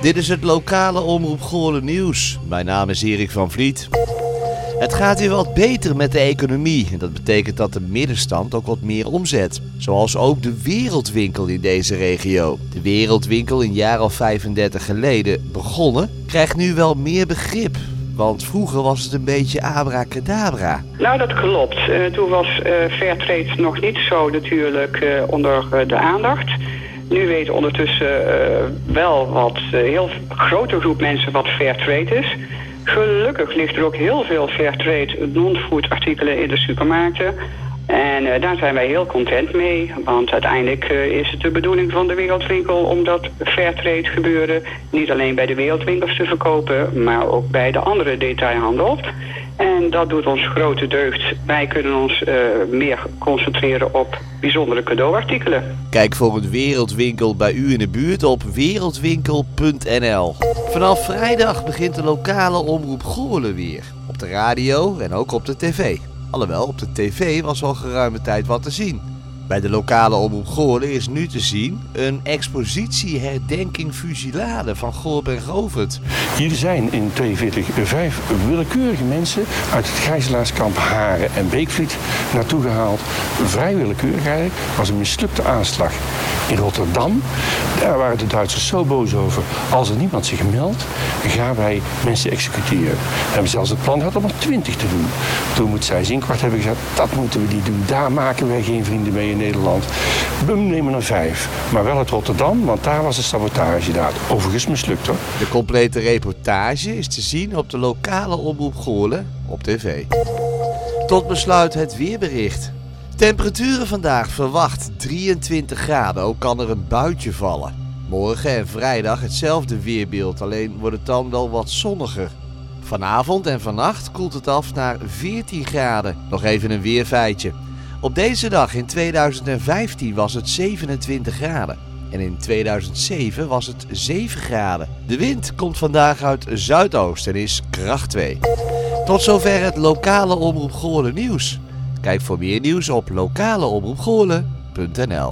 Dit is het lokale Omroep Goorlen nieuws. Mijn naam is Erik van Vliet. Het gaat weer wat beter met de economie. En dat betekent dat de middenstand ook wat meer omzet. Zoals ook de wereldwinkel in deze regio. De wereldwinkel een jaar of 35 geleden begonnen, krijgt nu wel meer begrip. Want vroeger was het een beetje abracadabra. Nou, dat klopt. Uh, toen was uh, Fairtrade nog niet zo natuurlijk uh, onder de aandacht. Nu weet ondertussen wel wat heel grote groep mensen wat Fairtrade is. Gelukkig ligt er ook heel veel Fairtrade non-food artikelen in de supermarkten. En uh, daar zijn wij heel content mee. Want uiteindelijk is het de bedoeling van de Wereldwinkel om dat fairtrade gebeuren niet alleen bij de Wereldwinkels te verkopen, maar ook bij de andere detailhandel. En dat doet ons grote deugd. Wij kunnen ons uh, meer concentreren op bijzondere cadeauartikelen. Kijk voor een wereldwinkel bij u in de buurt op wereldwinkel.nl. Vanaf vrijdag begint de lokale omroep Goorlen weer. Op de radio en ook op de tv. Alhoewel, op de tv was al geruime tijd wat te zien. Bij de lokale omroep Goorlen is nu te zien een expositie herdenking fusilade van Goorb en Govert. Hier zijn in 42 vijf willekeurige mensen uit het gijzelaarskamp Haren en Beekvliet naartoe gehaald. Vrij willekeurig eigenlijk, was een mislukte aanslag. In Rotterdam, daar waren de Duitsers zo boos over. Als er niemand zich meldt, gaan wij mensen executeren. We hebben zelfs het plan gehad om er 20 te doen. Toen moet zij Zinkwart hebben gezegd, dat moeten we niet doen. Daar maken wij geen vrienden mee in Nederland. We nemen er vijf. Maar wel uit Rotterdam, want daar was de sabotage daar. Overigens mislukt hoor. De complete reportage is te zien op de lokale omroep Goorlen op tv. Tot besluit het weerbericht. Temperaturen vandaag verwacht 23 graden, ook kan er een buitje vallen. Morgen en vrijdag hetzelfde weerbeeld, alleen wordt het dan wel wat zonniger. Vanavond en vannacht koelt het af naar 14 graden. Nog even een weerfeitje. Op deze dag in 2015 was het 27 graden. En in 2007 was het 7 graden. De wind komt vandaag uit zuidoost en is kracht 2. Tot zover het lokale Omroep Goorlen nieuws. Kijk voor meer nieuws op lokaleomroepgoorlen.nl